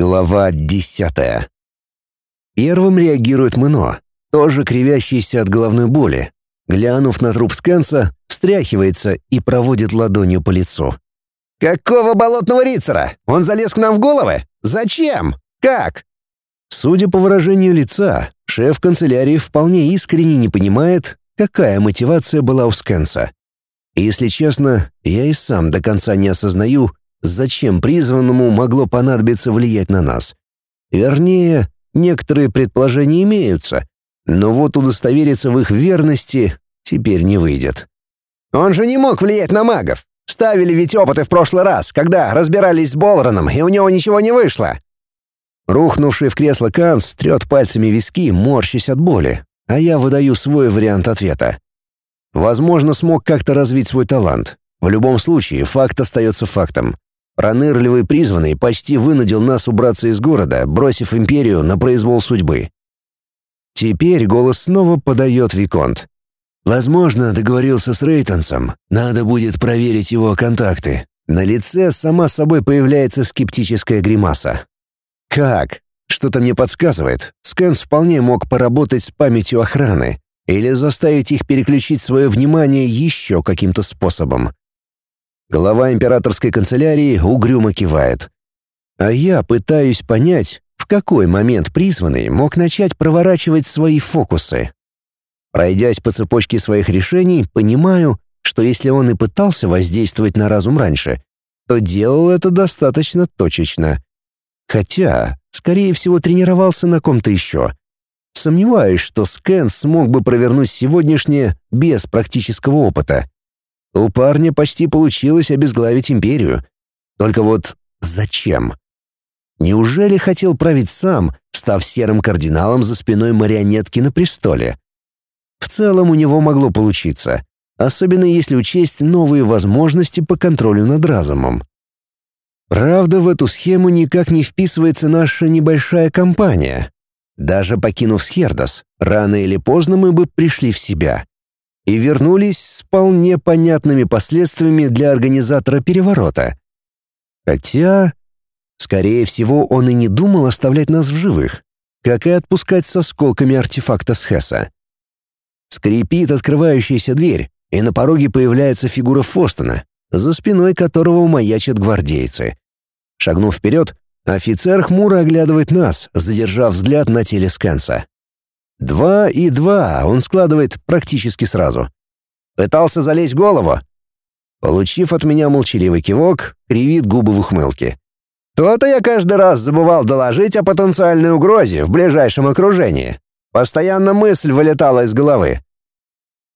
Глава десятая. Первым реагирует Мыно, тоже кривящийся от головной боли. Глянув на труп Скэнса, встряхивается и проводит ладонью по лицу. «Какого болотного рицара? Он залез к нам в головы? Зачем? Как?» Судя по выражению лица, шеф канцелярии вполне искренне не понимает, какая мотивация была у Скэнса. Если честно, я и сам до конца не осознаю, зачем призванному могло понадобиться влиять на нас. Вернее, некоторые предположения имеются, но вот удостовериться в их верности теперь не выйдет. Он же не мог влиять на магов. Ставили ведь опыты в прошлый раз, когда разбирались с Болроном, и у него ничего не вышло. Рухнувший в кресло Канс трет пальцами виски, морщась от боли, а я выдаю свой вариант ответа. Возможно, смог как-то развить свой талант. В любом случае, факт остается фактом. Пронырливый призванный почти вынудил нас убраться из города, бросив империю на произвол судьбы. Теперь голос снова подает Виконт. Возможно, договорился с Рейтонсом. Надо будет проверить его контакты. На лице сама собой появляется скептическая гримаса. Как? Что-то мне подсказывает. Скэнс вполне мог поработать с памятью охраны или заставить их переключить свое внимание еще каким-то способом. Глава императорской канцелярии угрюмо кивает. А я пытаюсь понять, в какой момент призванный мог начать проворачивать свои фокусы. Пройдясь по цепочке своих решений, понимаю, что если он и пытался воздействовать на разум раньше, то делал это достаточно точечно. Хотя, скорее всего, тренировался на ком-то еще. Сомневаюсь, что Скэн смог бы провернуть сегодняшнее без практического опыта. У парня почти получилось обезглавить империю. Только вот зачем? Неужели хотел править сам, став серым кардиналом за спиной марионетки на престоле? В целом у него могло получиться, особенно если учесть новые возможности по контролю над разумом. Правда, в эту схему никак не вписывается наша небольшая компания. Даже покинув Схердос, рано или поздно мы бы пришли в себя и вернулись с вполне понятными последствиями для организатора переворота. Хотя, скорее всего, он и не думал оставлять нас в живых, как и отпускать с осколками артефакта Схеса. Скрипит открывающаяся дверь, и на пороге появляется фигура Фостона, за спиной которого маячат гвардейцы. Шагнув вперед, офицер хмуро оглядывает нас, задержав взгляд на теле Скэнса. Два и два он складывает практически сразу. Пытался залезть в голову. Получив от меня молчаливый кивок, кривит губы в ухмылке. То-то я каждый раз забывал доложить о потенциальной угрозе в ближайшем окружении. Постоянно мысль вылетала из головы.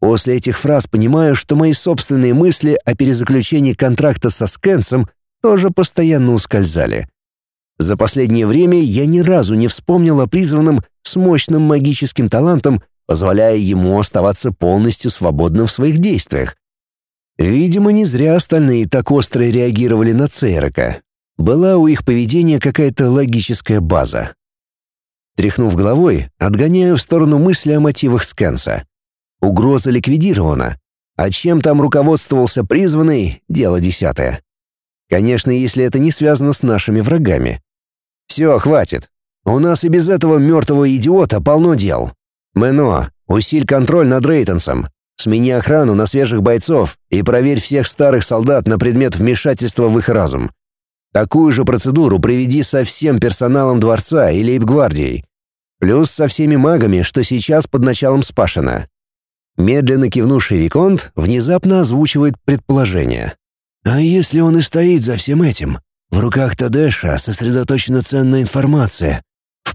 После этих фраз понимаю, что мои собственные мысли о перезаключении контракта со Скэнсом тоже постоянно ускользали. За последнее время я ни разу не вспомнил о призванном с мощным магическим талантом, позволяя ему оставаться полностью свободным в своих действиях. Видимо, не зря остальные так остро реагировали на Цейрока. Была у их поведения какая-то логическая база. Тряхнув головой, отгоняю в сторону мысли о мотивах Скэнса. Угроза ликвидирована. А чем там руководствовался призванный — дело десятое. Конечно, если это не связано с нашими врагами. Все, хватит. У нас и без этого мертвого идиота полно дел. Мэно, усиль контроль над Рейтонсом. Смени охрану на свежих бойцов и проверь всех старых солдат на предмет вмешательства в их разум. Такую же процедуру проведи со всем персоналом дворца и лейб-гвардией. Плюс со всеми магами, что сейчас под началом Спашина. Медленно кивнувший Виконт внезапно озвучивает предположение. «А если он и стоит за всем этим? В руках Тадеша сосредоточена ценная информация,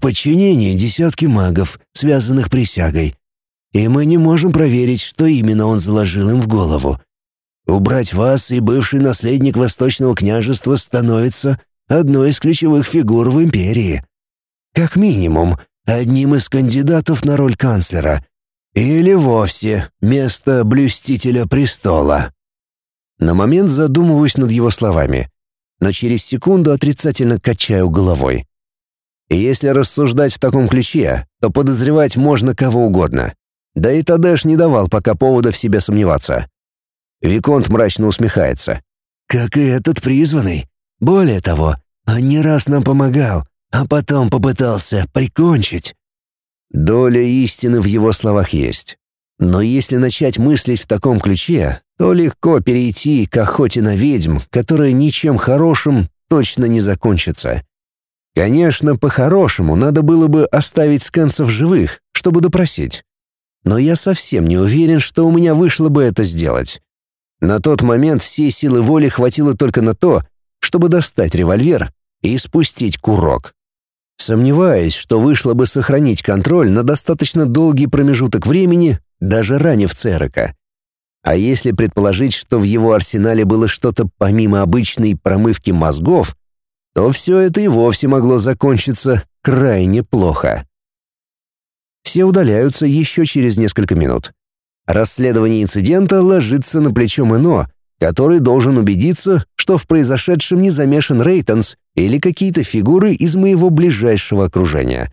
подчинении десятки магов, связанных присягой. И мы не можем проверить, что именно он заложил им в голову. Убрать вас и бывший наследник Восточного княжества становится одной из ключевых фигур в империи. Как минимум, одним из кандидатов на роль канцлера. Или вовсе место блюстителя престола. На момент задумываюсь над его словами, но через секунду отрицательно качаю головой. И если рассуждать в таком ключе, то подозревать можно кого угодно. Да и Тадеш не давал пока повода в себе сомневаться. Виконт мрачно усмехается. «Как и этот призванный. Более того, он не раз нам помогал, а потом попытался прикончить. Доля истины в его словах есть. Но если начать мыслить в таком ключе, то легко перейти к охоте на ведьм, которая ничем хорошим точно не закончится. Конечно, по-хорошему надо было бы оставить сканцев живых, чтобы допросить. Но я совсем не уверен, что у меня вышло бы это сделать. На тот момент всей силы воли хватило только на то, чтобы достать револьвер и спустить курок. Сомневаюсь, что вышло бы сохранить контроль на достаточно долгий промежуток времени, даже ранив Церека. А если предположить, что в его арсенале было что-то помимо обычной промывки мозгов, то все это и вовсе могло закончиться крайне плохо. Все удаляются еще через несколько минут. Расследование инцидента ложится на плечо Мэно, который должен убедиться, что в произошедшем не замешан Рейтонс или какие-то фигуры из моего ближайшего окружения.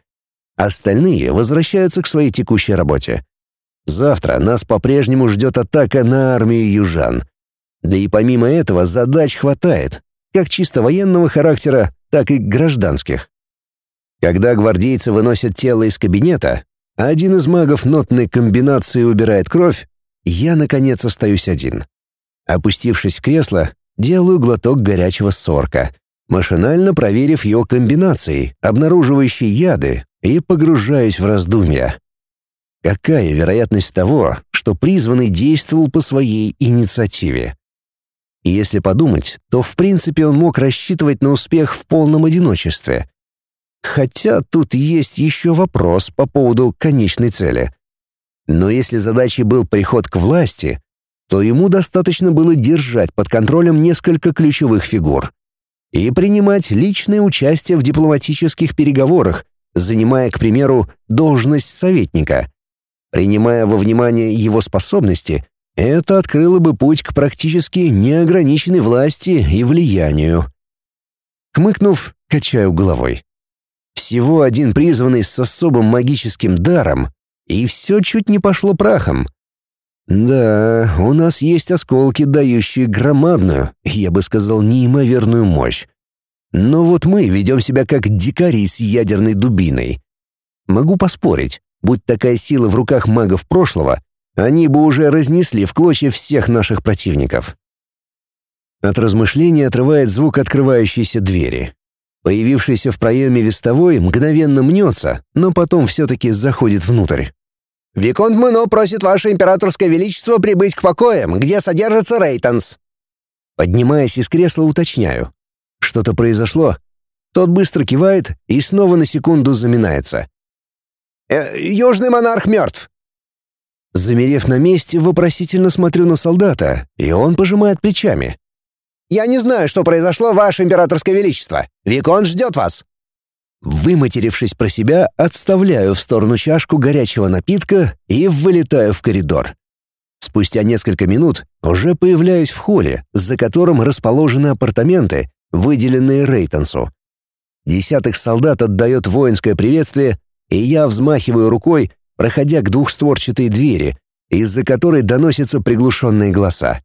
Остальные возвращаются к своей текущей работе. Завтра нас по-прежнему ждет атака на армию южан. Да и помимо этого задач хватает, как чисто военного характера, так и гражданских. Когда гвардейцы выносят тело из кабинета, а один из магов нотной комбинации убирает кровь, я, наконец, остаюсь один. Опустившись в кресло, делаю глоток горячего сорка, машинально проверив его комбинации, обнаруживающие яды, и погружаюсь в раздумья. Какая вероятность того, что призванный действовал по своей инициативе? И если подумать, то в принципе он мог рассчитывать на успех в полном одиночестве. Хотя тут есть еще вопрос по поводу конечной цели. Но если задачей был приход к власти, то ему достаточно было держать под контролем несколько ключевых фигур и принимать личное участие в дипломатических переговорах, занимая, к примеру, должность советника. Принимая во внимание его способности, это открыло бы путь к практически неограниченной власти и влиянию. Хмыкнув, качаю головой. Всего один призванный с особым магическим даром, и все чуть не пошло прахом. Да, у нас есть осколки, дающие громадную, я бы сказал, неимоверную мощь. Но вот мы ведем себя как дикари с ядерной дубиной. Могу поспорить, Будь такая сила в руках магов прошлого, они бы уже разнесли в клочья всех наших противников. От размышления отрывает звук открывающейся двери. Появившийся в проеме вестовой мгновенно мнется, но потом все-таки заходит внутрь. «Виконт Мэно просит ваше императорское величество прибыть к покоям, где содержится Рейтонс». Поднимаясь из кресла, уточняю. Что-то произошло? Тот быстро кивает и снова на секунду заминается. Э, южный монарх мертв». Замерев на месте, вопросительно смотрю на солдата, и он пожимает плечами. «Я не знаю, что произошло, ваше императорское величество. Викон ждет вас». Выматерившись про себя, отставляю в сторону чашку горячего напитка и вылетаю в коридор. Спустя несколько минут уже появляюсь в холле, за которым расположены апартаменты, выделенные Рейтонсу. Десяток солдат отдает воинское приветствие, и я взмахиваю рукой, проходя к двухстворчатой двери, из-за которой доносятся приглушенные голоса.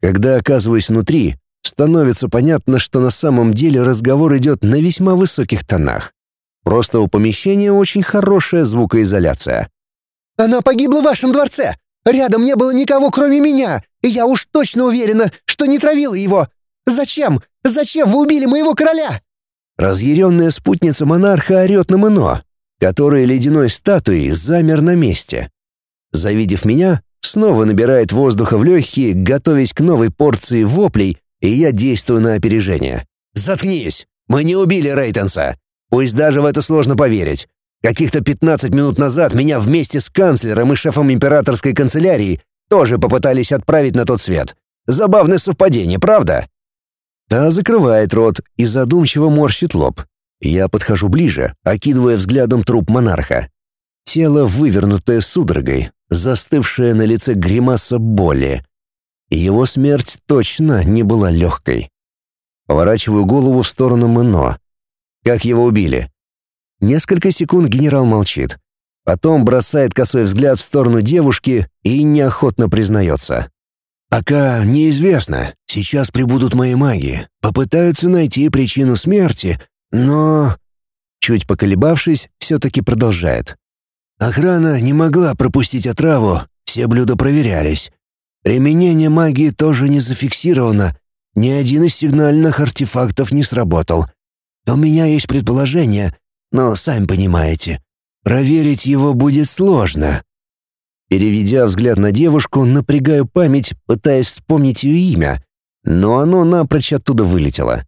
Когда оказываюсь внутри, становится понятно, что на самом деле разговор идет на весьма высоких тонах. Просто у помещения очень хорошая звукоизоляция. «Она погибла в вашем дворце! Рядом не было никого, кроме меня, и я уж точно уверена, что не травила его! Зачем? Зачем вы убили моего короля?» Разъяренная спутница монарха орет на Мано, который ледяной статуей замер на месте. Завидев меня, снова набирает воздуха в легкие, готовясь к новой порции воплей, и я действую на опережение. «Заткнись! Мы не убили Рейтенса! Пусть даже в это сложно поверить. Каких-то 15 минут назад меня вместе с канцлером и шефом императорской канцелярии тоже попытались отправить на тот свет. Забавное совпадение, правда?» Та закрывает рот и задумчиво морщит лоб. Я подхожу ближе, окидывая взглядом труп монарха. Тело, вывернутое судорогой, застывшее на лице гримаса боли. Его смерть точно не была легкой. Поворачиваю голову в сторону Мэно. Как его убили? Несколько секунд генерал молчит. Потом бросает косой взгляд в сторону девушки и неохотно признается. «Пока неизвестно. Сейчас прибудут мои маги. Попытаются найти причину смерти, но... Чуть поколебавшись, все-таки продолжает. Охрана не могла пропустить отраву, все блюда проверялись. Применение магии тоже не зафиксировано, ни один из сигнальных артефактов не сработал. У меня есть предположение, но, сами понимаете, проверить его будет сложно. Переведя взгляд на девушку, напрягаю память, пытаясь вспомнить ее имя, но оно напрочь оттуда вылетело.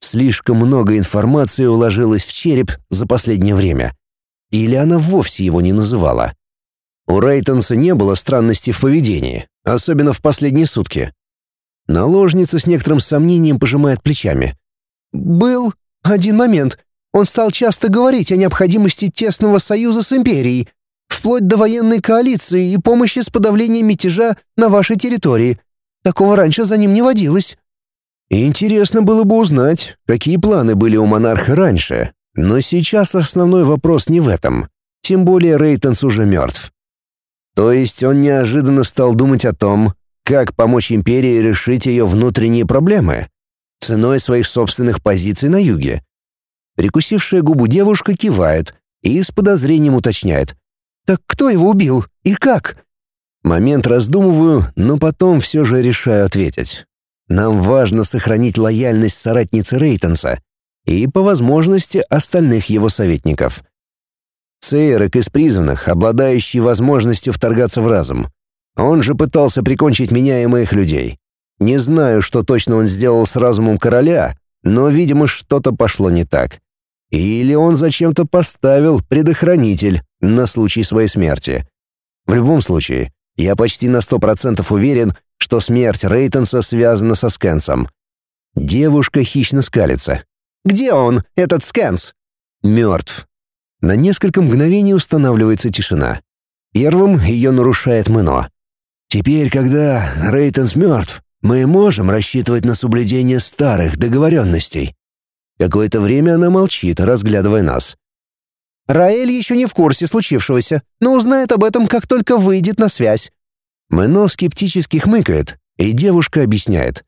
Слишком много информации уложилось в череп за последнее время. Или она вовсе его не называла. У Рейтонса не было странностей в поведении, особенно в последние сутки. Наложница с некоторым сомнением пожимает плечами. «Был один момент. Он стал часто говорить о необходимости тесного союза с Империей, вплоть до военной коалиции и помощи с подавлением мятежа на вашей территории. Такого раньше за ним не водилось». Интересно было бы узнать, какие планы были у монарха раньше, но сейчас основной вопрос не в этом. Тем более Рейтонс уже мертв. То есть он неожиданно стал думать о том, как помочь империи решить ее внутренние проблемы, ценой своих собственных позиций на юге. Прикусившая губу девушка кивает и с подозрением уточняет. «Так кто его убил? И как?» Момент раздумываю, но потом все же решаю ответить. Нам важно сохранить лояльность соратницы Рейтенса и, по возможности, остальных его советников. Цейрек из призванных, обладающий возможностью вторгаться в разум. Он же пытался прикончить меня и моих людей. Не знаю, что точно он сделал с разумом короля, но, видимо, что-то пошло не так. Или он зачем-то поставил предохранитель на случай своей смерти. В любом случае, я почти на сто процентов уверен, что смерть Рейтенса связана со Скэнсом. Девушка хищно скалится. «Где он, этот Скэнс?» «Мертв». На несколько мгновений устанавливается тишина. Первым ее нарушает Мэно. «Теперь, когда Рейтенс мертв, мы можем рассчитывать на соблюдение старых договоренностей». Какое-то время она молчит, разглядывая нас. Раэль еще не в курсе случившегося, но узнает об этом, как только выйдет на связь. Мэно скептически хмыкает, и девушка объясняет.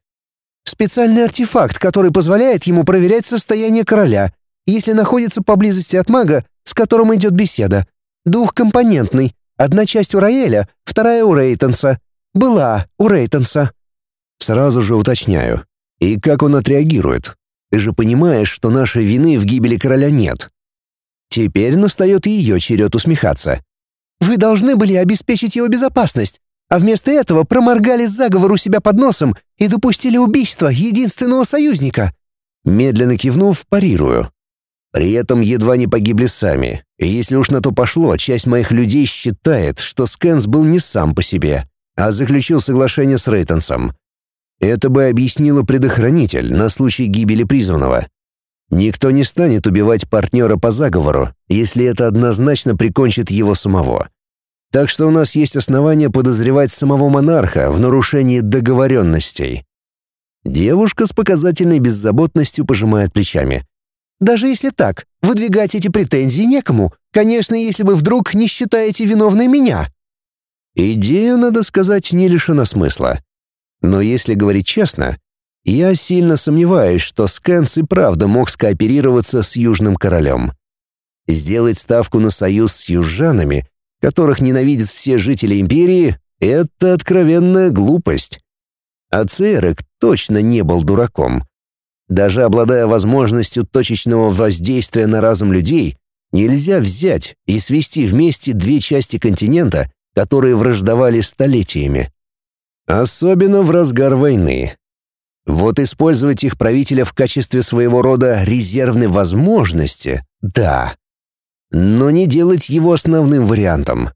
«Специальный артефакт, который позволяет ему проверять состояние короля, если находится поблизости от мага, с которым идет беседа. Двухкомпонентный. Одна часть у Раэля, вторая у Рейтенса. Была у Рейтенса». Сразу же уточняю. И как он отреагирует? Ты же понимаешь, что нашей вины в гибели короля нет. Теперь настает ее черед усмехаться. «Вы должны были обеспечить его безопасность а вместо этого проморгали заговор у себя под носом и допустили убийство единственного союзника». Медленно кивнув, парирую. При этом едва не погибли сами. Если уж на то пошло, часть моих людей считает, что Скэнс был не сам по себе, а заключил соглашение с Рейтонсом. Это бы объяснило предохранитель на случай гибели призванного. Никто не станет убивать партнера по заговору, если это однозначно прикончит его самого. Так что у нас есть основания подозревать самого монарха в нарушении договоренностей. Девушка с показательной беззаботностью пожимает плечами. Даже если так, выдвигать эти претензии некому. Конечно, если вы вдруг не считаете виновной меня. Идея, надо сказать, не лишена смысла. Но если говорить честно, я сильно сомневаюсь, что Скэнс и правда мог скооперироваться с Южным Королем. Сделать ставку на союз с южанами которых ненавидят все жители империи, это откровенная глупость. А Церек точно не был дураком. Даже обладая возможностью точечного воздействия на разум людей, нельзя взять и свести вместе две части континента, которые враждовали столетиями. Особенно в разгар войны. Вот использовать их правителя в качестве своего рода резервной возможности — да но не делать его основным вариантом.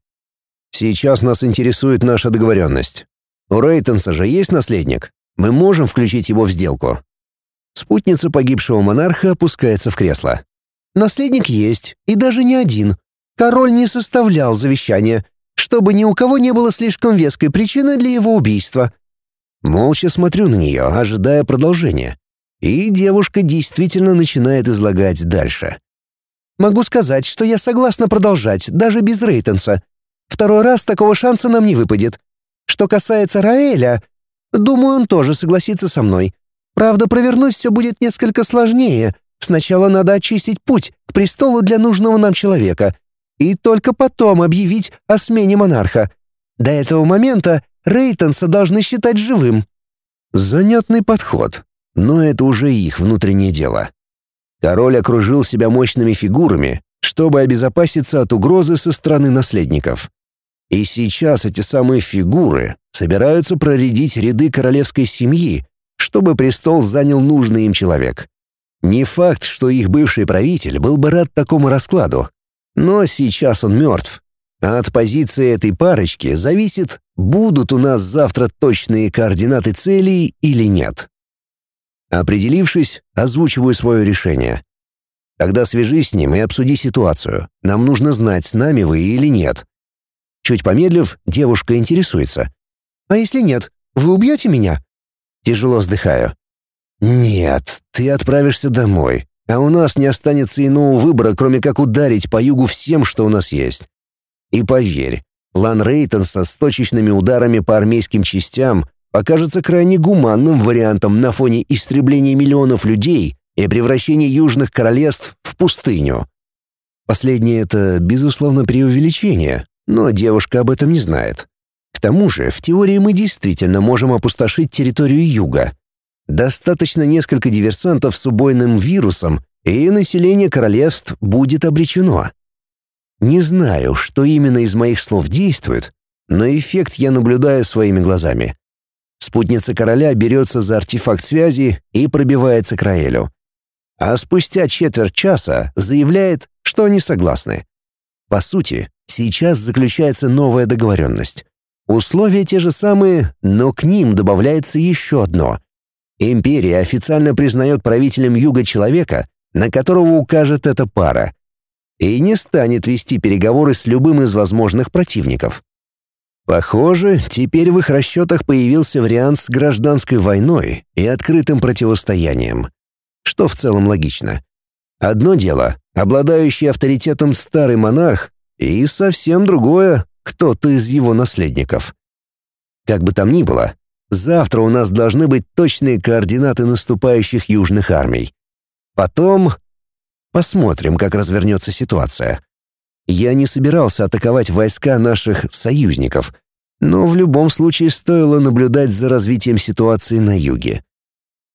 Сейчас нас интересует наша договоренность. У Рейтенса же есть наследник. Мы можем включить его в сделку. Спутница погибшего монарха опускается в кресло. Наследник есть, и даже не один. Король не составлял завещания, чтобы ни у кого не было слишком веской причины для его убийства. Молча смотрю на нее, ожидая продолжения. И девушка действительно начинает излагать дальше. Могу сказать, что я согласна продолжать, даже без Рейтенса. Второй раз такого шанса нам не выпадет. Что касается Раэля, думаю, он тоже согласится со мной. Правда, провернуть все будет несколько сложнее, Сначала надо очистить путь к престолу для нужного нам человека, и только потом объявить о смене монарха. До этого момента Рейтонса должны считать живым». Занятный подход, но это уже их внутреннее дело. Король окружил себя мощными фигурами, чтобы обезопаситься от угрозы со стороны наследников. И сейчас эти самые фигуры собираются проредить ряды королевской семьи, чтобы престол занял нужный им человек. Не факт, что их бывший правитель был бы рад такому раскладу, но сейчас он мертв. А от позиции этой парочки зависит, будут у нас завтра точные координаты целей или нет. Определившись, озвучиваю свое решение. Тогда свяжись с ним и обсуди ситуацию. Нам нужно знать, с нами вы или нет. Чуть помедлив, девушка интересуется. «А если нет, вы убьете меня?» Тяжело вздыхаю. «Нет, ты отправишься домой, а у нас не останется иного выбора, кроме как ударить по югу всем, что у нас есть. И поверь, план Рейтонса с точечными ударами по армейским частям покажется крайне гуманным вариантом на фоне истребления миллионов людей и превращения южных королевств в пустыню. Последнее — это, безусловно, преувеличение, но девушка об этом не знает. К тому же, в теории мы действительно можем опустошить территорию юга. Достаточно несколько диверсантов с убойным вирусом, и население королевств будет обречено. Не знаю, что именно из моих слов действует, но эффект я наблюдаю своими глазами. Спутница короля берется за артефакт связи и пробивается к Раэлю. А спустя четверть часа заявляет, что они согласны. По сути, Сейчас заключается новая договоренность. Условия те же самые, но к ним добавляется еще одно. Империя официально признает правителем Юга человека, на которого укажет эта пара, и не станет вести переговоры с любым из возможных противников. Похоже, теперь в их расчетах появился вариант с гражданской войной и открытым противостоянием, что в целом логично. Одно дело, обладающий авторитетом старый монарх и совсем другое — кто-то из его наследников. Как бы там ни было, завтра у нас должны быть точные координаты наступающих южных армий. Потом посмотрим, как развернется ситуация. Я не собирался атаковать войска наших союзников, но в любом случае стоило наблюдать за развитием ситуации на юге.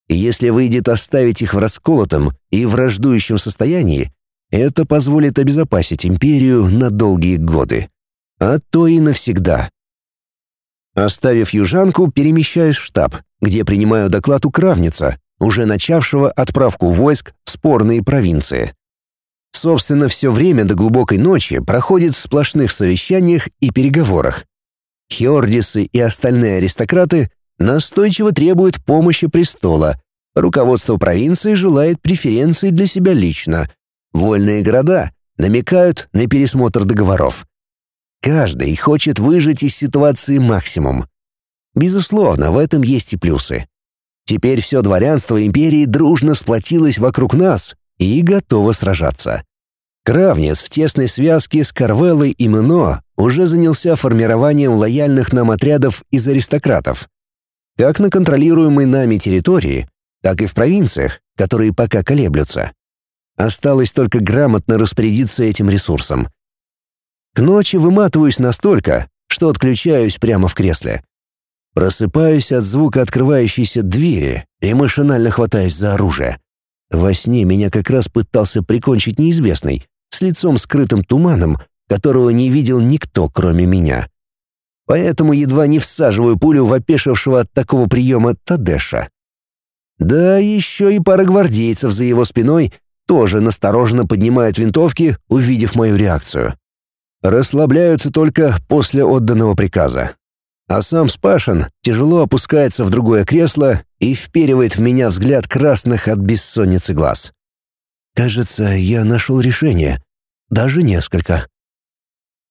Если выйдет оставить их в расколотом и враждующем состоянии, это позволит обезопасить империю на долгие годы, а то и навсегда. Оставив южанку, перемещаюсь в штаб, где принимаю доклад у Кравница, уже начавшего отправку войск в спорные провинции. Собственно, все время до глубокой ночи проходит в сплошных совещаниях и переговорах. Хьордисы и остальные аристократы настойчиво требуют помощи престола. Руководство провинции желает преференций для себя лично — Вольные города намекают на пересмотр договоров. Каждый хочет выжать из ситуации максимум. Безусловно, в этом есть и плюсы. Теперь все дворянство империи дружно сплотилось вокруг нас и готово сражаться. Кравнец в тесной связке с Карвеллой и Мено уже занялся формированием лояльных нам отрядов из аристократов. Как на контролируемой нами территории, так и в провинциях, которые пока колеблются. Осталось только грамотно распорядиться этим ресурсом. К ночи выматываюсь настолько, что отключаюсь прямо в кресле. Просыпаюсь от звука открывающейся двери и машинально хватаюсь за оружие. Во сне меня как раз пытался прикончить неизвестный, с лицом скрытым туманом, которого не видел никто, кроме меня. Поэтому едва не всаживаю пулю в опешившего от такого приема Тадеша. Да еще и пара гвардейцев за его спиной тоже настороженно поднимают винтовки, увидев мою реакцию. Расслабляются только после отданного приказа. А сам Спашин тяжело опускается в другое кресло и вперивает в меня взгляд красных от бессонницы глаз. Кажется, я нашел решение. Даже несколько.